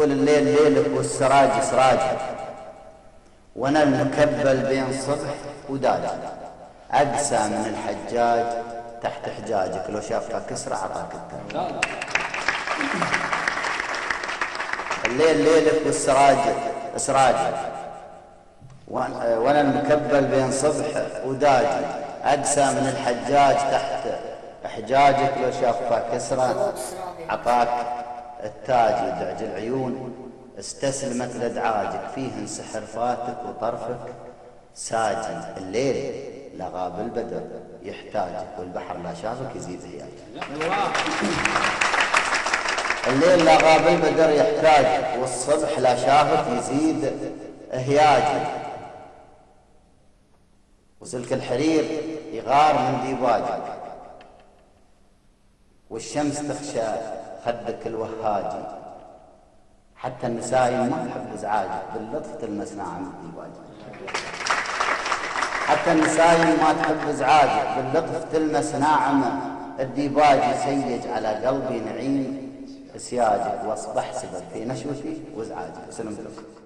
يقول الليل ليلك والسراج سراجك وأنا المكبل بين صبح وداجي أقسى من الحجاج تحت حجاجك. لو شافك كسرى عطاك التاج الليل ليلك والسراج سراجك وأنا المكبل بين صبح وداجي أقسى من الحجاج تحت حجاجك. لو شافك كسرى عطاك التاج يدعج العيون استسلمت لدعاجك فيه سحر فاتك وطرفك. ساجن الليل لغاب البدر يحتاجك والبحر لا شافك يزيد هياجك الليل لا غاب البدر يحتاجك والصبح لا شافك يزيد هياجك وسلك الحرير يغار من ديباجك. والشمس تخشى خدك الوهاجي. حتى النسائم ما تحب ازعاجك باللطف تلمس ناعم الديباجي حتى النسائم ما تحب ازعاجك باللطف تلمس ناعم الديباجي. سيج على قلبي نعيم. سياجك واصبح سبب في نشوتي وازعاجي وسلمت لكم